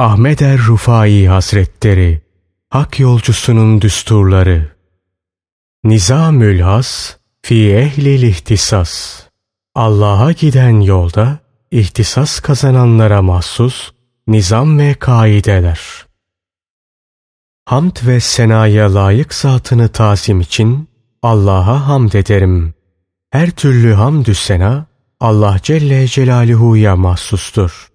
Ahmet er Rufai Hazretleri Hak yolcusunun düsturları Nizamül Has Fi ehlil ihtisas Allah'a giden yolda ihtisas kazananlara mahsus nizam ve kaideler. Hamd ve senaya layık zatını tazim için Allah'a hamd ederim. Her türlü hamdü sena Allah Celle Celaluhu'ya mahsustur.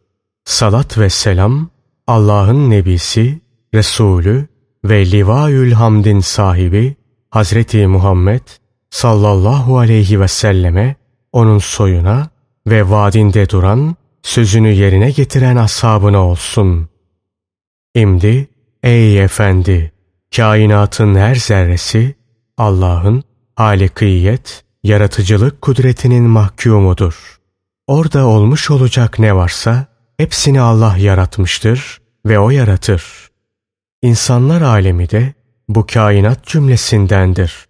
Salat ve selam Allah'ın Nebisi, Resulü ve Livaül Hamd'in sahibi Hazreti Muhammed sallallahu aleyhi ve selleme, onun soyuna ve vaadinde duran, sözünü yerine getiren ashabına olsun. İmdi, ey efendi, kainatın her zerresi Allah'ın halikiyet, yaratıcılık kudretinin mahkumudur. Orada olmuş olacak ne varsa hepsini Allah yaratmıştır ve O yaratır. İnsanlar alemi de bu kainat cümlesindendir.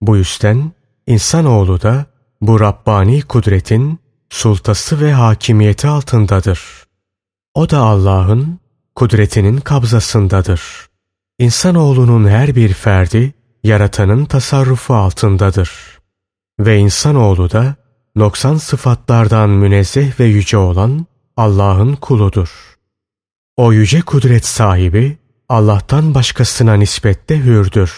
Bu yüzden insanoğlu da bu Rabbani kudretin sultası ve hakimiyeti altındadır. O da Allah'ın kudretinin kabzasındadır. İnsanoğlunun her bir ferdi yaratanın tasarrufu altındadır. Ve insanoğlu da noksan sıfatlardan münezzeh ve yüce olan Allah'ın kuludur. O yüce kudret sahibi Allah'tan başkasına nispette hürdür.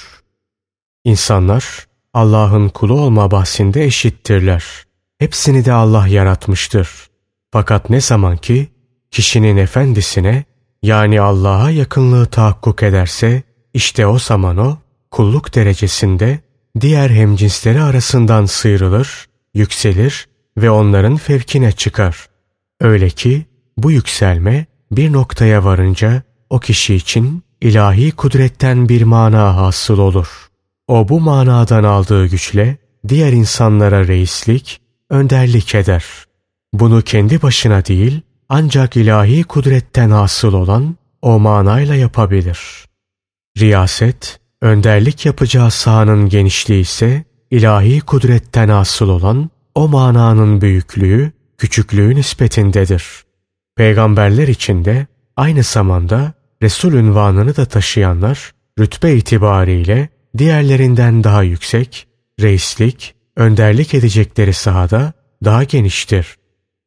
İnsanlar Allah'ın kulu olma bahsinde eşittirler. Hepsini de Allah yaratmıştır. Fakat ne zaman ki kişinin efendisine yani Allah'a yakınlığı tahakkuk ederse işte o zaman o kulluk derecesinde diğer hemcinsleri arasından sıyrılır, yükselir ve onların fevkine çıkar. Öyle ki bu yükselme bir noktaya varınca o kişi için ilahi kudretten bir mana hasıl olur. O bu manadan aldığı güçle diğer insanlara reislik, önderlik eder. Bunu kendi başına değil ancak ilahi kudretten hasıl olan o manayla yapabilir. Riyaset, önderlik yapacağı sahanın genişliği ise ilahi kudretten hasıl olan o mananın büyüklüğü, küçüklüğü nispetindedir. Peygamberler içinde aynı zamanda Resul ünvanını da taşıyanlar rütbe itibariyle diğerlerinden daha yüksek, reislik, önderlik edecekleri sahada daha geniştir.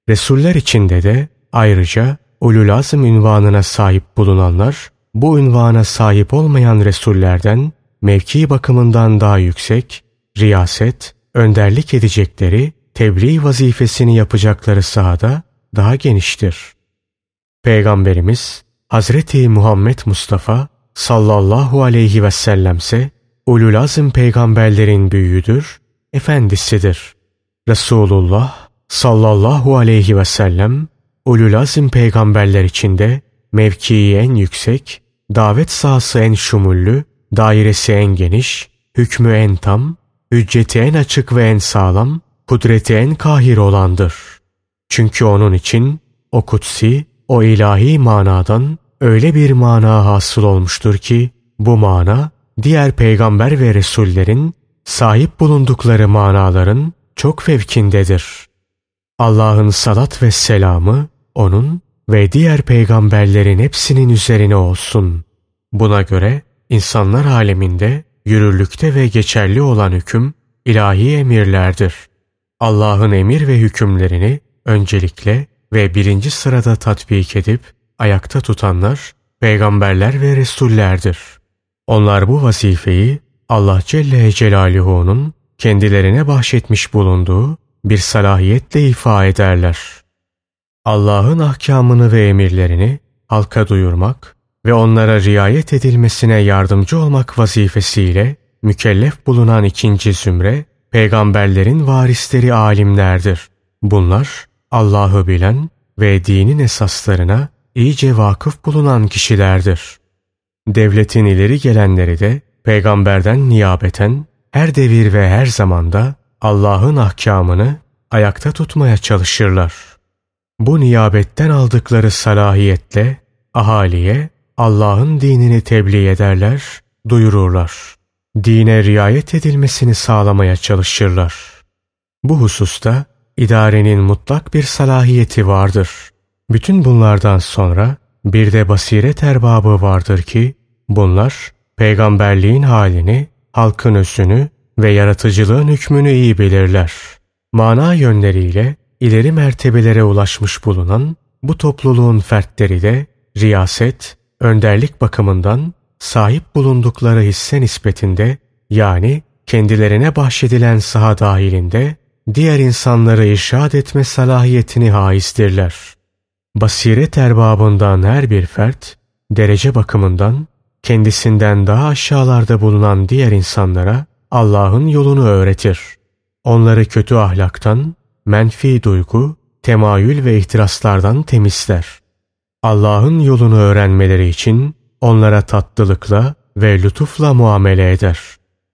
Resuller içinde de ayrıca ulul azm ünvanına sahip bulunanlar bu ünvana sahip olmayan Resullerden mevki bakımından daha yüksek, riyaset, önderlik edecekleri, tebliğ vazifesini yapacakları sahada daha geniştir. Peygamberimiz Hazreti Muhammed Mustafa sallallahu aleyhi ve sellemse ulul azm peygamberlerin büyüğüdür, efendisidir. Resulullah sallallahu aleyhi ve sellem ulul azm peygamberler içinde mevkii en yüksek, davet sahası en şumullü, dairesi en geniş, hükmü en tam, hücceti en açık ve en sağlam, kudreti en kahir olandır. Çünkü onun için o kutsi, o ilahi manadan öyle bir mana hasıl olmuştur ki bu mana diğer peygamber ve resullerin sahip bulundukları manaların çok fevkindedir. Allah'ın salat ve selamı onun ve diğer peygamberlerin hepsinin üzerine olsun. Buna göre insanlar aleminde yürürlükte ve geçerli olan hüküm ilahi emirlerdir. Allah'ın emir ve hükümlerini öncelikle ve birinci sırada tatbik edip ayakta tutanlar peygamberler ve resullerdir. Onlar bu vazifeyi Allah Celle Celaluhu'nun kendilerine bahşetmiş bulunduğu bir salahiyetle ifa ederler. Allah'ın ahkamını ve emirlerini halka duyurmak ve onlara riayet edilmesine yardımcı olmak vazifesiyle mükellef bulunan ikinci zümre, peygamberlerin varisleri alimlerdir. Bunlar Allah'ı bilen ve dinin esaslarına iyice vakıf bulunan kişilerdir. Devletin ileri gelenleri de peygamberden niyabeten her devir ve her zamanda Allah'ın ahkamını ayakta tutmaya çalışırlar. Bu niyabetten aldıkları salahiyetle ahaliye Allah'ın dinini tebliğ ederler, duyururlar. Dine riayet edilmesini sağlamaya çalışırlar. Bu hususta idarenin mutlak bir salahiyeti vardır. Bütün bunlardan sonra bir de basiret erbabı vardır ki bunlar peygamberliğin halini, halkın özünü ve yaratıcılığın hükmünü iyi bilirler. Mana yönleriyle ileri mertebelere ulaşmış bulunan bu topluluğun fertleri de riyaset, önderlik bakımından sahip bulundukları hisse nispetinde yani kendilerine bahşedilen saha dahilinde diğer insanları irşad etme salahiyetini haizdirler. Basiret erbabından her bir fert, derece bakımından kendisinden daha aşağılarda bulunan diğer insanlara Allah'ın yolunu öğretir. Onları kötü ahlaktan, menfi duygu, temayül ve ihtiraslardan temizler. Allah'ın yolunu öğrenmeleri için onlara tatlılıkla ve lütufla muamele eder.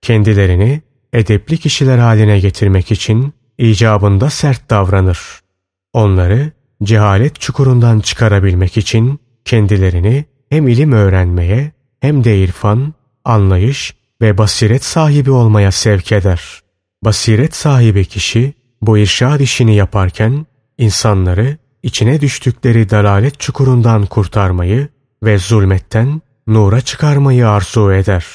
Kendilerini edepli kişiler haline getirmek için icabında sert davranır. Onları cehalet çukurundan çıkarabilmek için kendilerini hem ilim öğrenmeye hem de irfan, anlayış ve basiret sahibi olmaya sevk eder. Basiret sahibi kişi bu irşad işini yaparken insanları içine düştükleri dalalet çukurundan kurtarmayı ve zulmetten nura çıkarmayı arzu eder.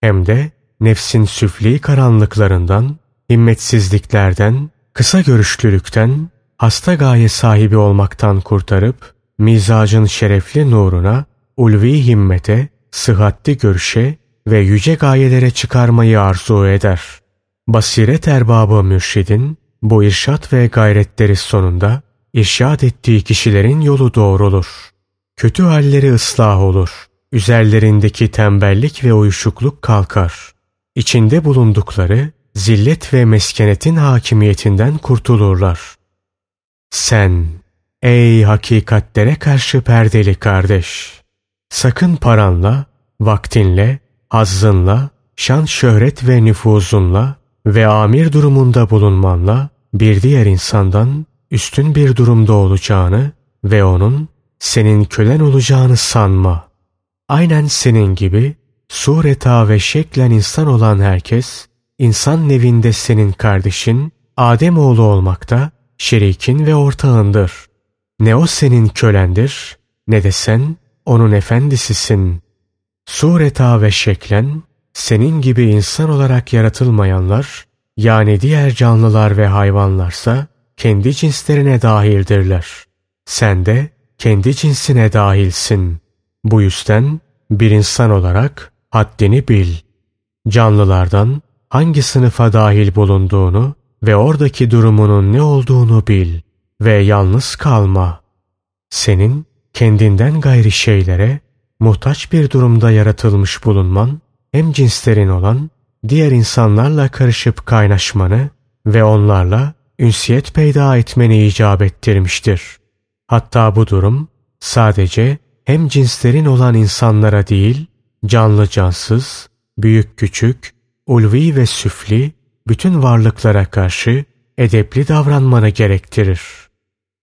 Hem de nefsin süfli karanlıklarından, himmetsizliklerden, kısa görüşlülükten, hasta gaye sahibi olmaktan kurtarıp, mizacın şerefli nuruna, ulvi himmete, sıhhatli görüşe ve yüce gayelere çıkarmayı arzu eder. Basiret erbabı mürşidin bu irşat ve gayretleri sonunda irşad ettiği kişilerin yolu doğrulur. Kötü halleri ıslah olur. Üzerlerindeki tembellik ve uyuşukluk kalkar. İçinde bulundukları zillet ve meskenetin hakimiyetinden kurtulurlar. Sen, ey hakikatlere karşı perdeli kardeş! Sakın paranla, vaktinle, hazzınla, şan şöhret ve nüfuzunla ve amir durumunda bulunmanla bir diğer insandan üstün bir durumda olacağını ve onun senin kölen olacağını sanma. Aynen senin gibi sureta ve şeklen insan olan herkes, insan nevinde senin kardeşin, Adem oğlu olmakta, şerikin ve ortağındır. Ne o senin kölendir, ne de sen onun efendisisin. Sureta ve şeklen, senin gibi insan olarak yaratılmayanlar, yani diğer canlılar ve hayvanlarsa, kendi cinslerine dahildirler. Sen de kendi cinsine dahilsin. Bu yüzden bir insan olarak haddini bil. Canlılardan hangi sınıfa dahil bulunduğunu ve oradaki durumunun ne olduğunu bil ve yalnız kalma. Senin kendinden gayri şeylere muhtaç bir durumda yaratılmış bulunman hem cinslerin olan diğer insanlarla karışıp kaynaşmanı ve onlarla ünsiyet peyda etmeni icap ettirmiştir. Hatta bu durum sadece hem cinslerin olan insanlara değil, canlı cansız, büyük küçük, ulvi ve süfli bütün varlıklara karşı edepli davranmanı gerektirir.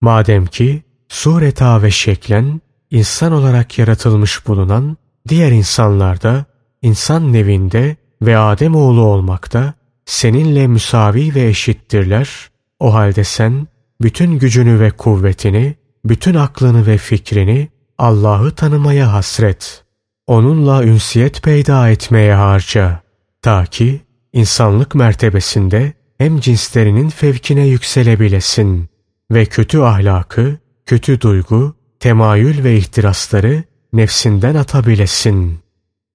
Madem ki sureta ve şeklen insan olarak yaratılmış bulunan diğer insanlarda insan nevinde ve Adem oğlu olmakta seninle müsavi ve eşittirler. O halde sen bütün gücünü ve kuvvetini, bütün aklını ve fikrini Allah'ı tanımaya hasret. Onunla ünsiyet peyda etmeye harca. Ta ki insanlık mertebesinde hem cinslerinin fevkine yükselebilesin ve kötü ahlakı, kötü duygu, temayül ve ihtirasları nefsinden atabilesin.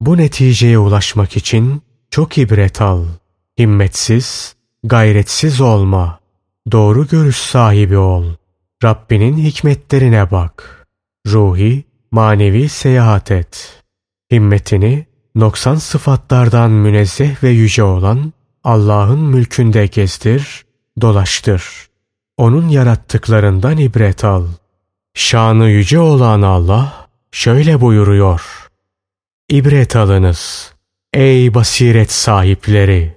Bu neticeye ulaşmak için çok ibret al. Himmetsiz, gayretsiz olma. Doğru görüş sahibi ol. Rabbinin hikmetlerine bak. Ruhi, manevi seyahat et. Himmetini noksan sıfatlardan münezzeh ve yüce olan Allah'ın mülkünde gezdir, dolaştır. Onun yarattıklarından ibret al. Şanı yüce olan Allah şöyle buyuruyor. İbret alınız ey basiret sahipleri.